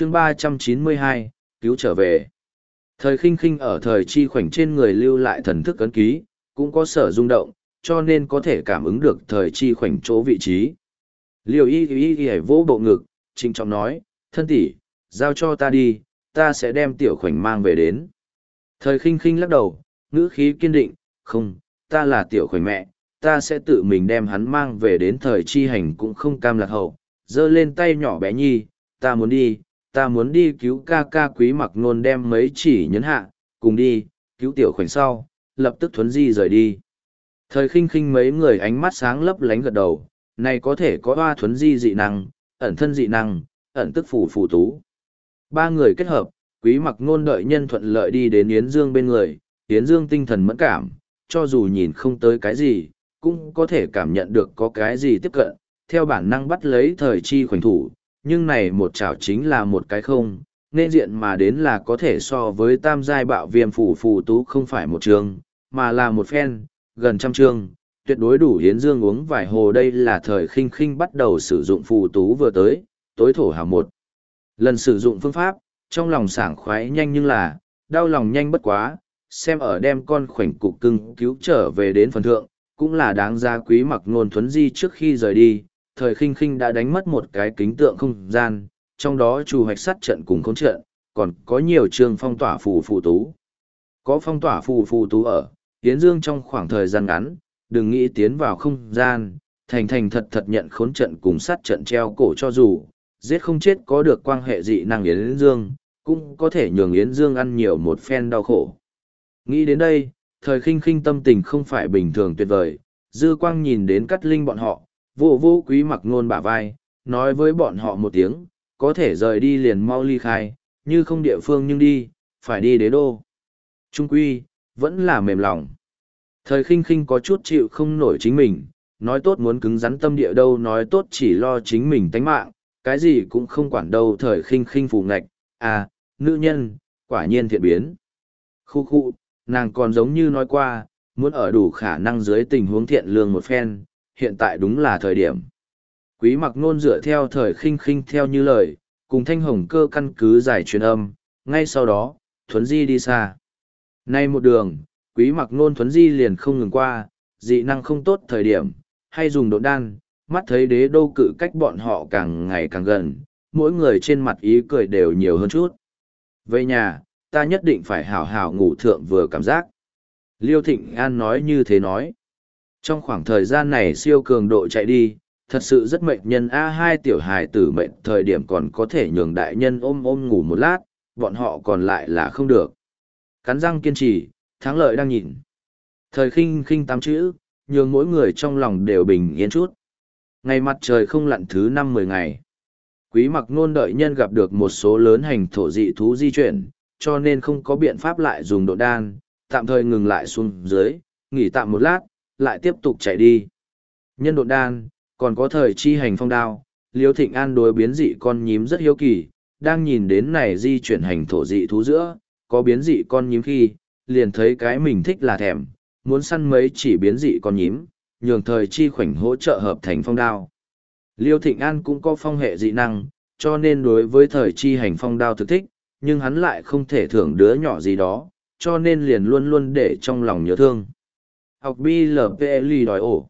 chương ba trăm chín mươi hai, cứu trở về. Thời khinh khinh ở thời chi khoảnh trên người lưu lại thần thức ấn ký, cũng có sở rung động, cho nên có thể cảm ứng được thời chi khoảnh chỗ vị trí. Liều y y y vỗ bộ ngực trinh trọng nói, thân tỷ, giao cho ta đi, ta sẽ đem tiểu khoảnh mang về đến. Thời khinh khinh lắc đầu, ngữ khí kiên định, không, ta là tiểu khoảnh mẹ, ta sẽ tự mình đem hắn mang về đến thời chi hành cũng không cam lạc hậu. Giơ lên tay nhỏ bé nhi, ta muốn đi ta muốn đi cứu ca ca quý mặc nôn đem mấy chỉ nhấn hạ, cùng đi, cứu tiểu khoảnh sau, lập tức thuấn di rời đi. Thời khinh khinh mấy người ánh mắt sáng lấp lánh gật đầu, này có thể có hoa thuấn di dị năng, ẩn thân dị năng, ẩn tức phủ phủ tú. Ba người kết hợp, quý mặc nôn đợi nhân thuận lợi đi đến yến dương bên người, yến dương tinh thần mẫn cảm, cho dù nhìn không tới cái gì, cũng có thể cảm nhận được có cái gì tiếp cận, theo bản năng bắt lấy thời chi khoảnh thủ nhưng này một chảo chính là một cái không, nên diện mà đến là có thể so với tam giai bạo viêm phủ phù tú không phải một trường, mà là một phen, gần trăm trường, tuyệt đối đủ hiến dương uống vài hồ đây là thời khinh khinh bắt đầu sử dụng phù tú vừa tới, tối thổ hào một. Lần sử dụng phương pháp, trong lòng sảng khoái nhanh nhưng là, đau lòng nhanh bất quá, xem ở đem con khoảnh cục cưng cứu trở về đến phần thượng, cũng là đáng giá quý mặc nôn thuấn di trước khi rời đi, thời khinh khinh đã đánh mất một cái kính tượng không gian, trong đó chủ hoạch sắt trận cùng khốn trận, còn có nhiều trường phong tỏa phù phù tú. Có phong tỏa phù phù tú ở, Yến Dương trong khoảng thời gian ngắn, đừng nghĩ tiến vào không gian, thành thành thật thật nhận khốn trận cùng sắt trận treo cổ cho dù, giết không chết có được quan hệ dị năng Yến Dương, cũng có thể nhường Yến Dương ăn nhiều một phen đau khổ. Nghĩ đến đây, thời khinh khinh tâm tình không phải bình thường tuyệt vời, dư quang nhìn đến cắt linh bọn họ, vô vô quý mặc ngôn bả vai, nói với bọn họ một tiếng, có thể rời đi liền mau ly khai, như không địa phương nhưng đi, phải đi đế đô. Trung quy, vẫn là mềm lòng. Thời khinh khinh có chút chịu không nổi chính mình, nói tốt muốn cứng rắn tâm địa đâu nói tốt chỉ lo chính mình tánh mạng, cái gì cũng không quản đâu thời khinh khinh phù ngạch, à, nữ nhân, quả nhiên thiện biến. Khu khu, nàng còn giống như nói qua, muốn ở đủ khả năng dưới tình huống thiện lương một phen, hiện tại đúng là thời điểm. Quý mặc nôn dựa theo thời khinh khinh theo như lời, cùng thanh hồng cơ căn cứ giải truyền âm, ngay sau đó, thuấn di đi xa. Nay một đường, quý mặc nôn thuấn di liền không ngừng qua, dị năng không tốt thời điểm, hay dùng độn đan, mắt thấy đế đô cự cách bọn họ càng ngày càng gần, mỗi người trên mặt ý cười đều nhiều hơn chút. Về nhà, ta nhất định phải hảo hảo ngủ thượng vừa cảm giác. Liêu Thịnh An nói như thế nói. Trong khoảng thời gian này siêu cường độ chạy đi, thật sự rất mệnh nhân A2 tiểu hài tử mệnh thời điểm còn có thể nhường đại nhân ôm ôm ngủ một lát, bọn họ còn lại là không được. Cắn răng kiên trì, thắng lợi đang nhìn. Thời khinh khinh tám chữ, nhường mỗi người trong lòng đều bình yên chút. Ngày mặt trời không lặn thứ năm mười ngày. Quý mặc nôn đợi nhân gặp được một số lớn hành thổ dị thú di chuyển, cho nên không có biện pháp lại dùng độ đan, tạm thời ngừng lại xuống dưới, nghỉ tạm một lát, lại tiếp tục chạy đi. Nhân độn đan, còn có thời chi hành phong đao, Liêu Thịnh An đối biến dị con nhím rất hiếu kỳ, đang nhìn đến này di chuyển hành thổ dị thú giữa, có biến dị con nhím khi, liền thấy cái mình thích là thèm, muốn săn mấy chỉ biến dị con nhím, nhường thời chi khoảnh hỗ trợ hợp thành phong đao. Liêu Thịnh An cũng có phong hệ dị năng, cho nên đối với thời chi hành phong đao thực thích, nhưng hắn lại không thể thưởng đứa nhỏ gì đó, cho nên liền luôn luôn để trong lòng nhớ thương học blpli đòi ổ.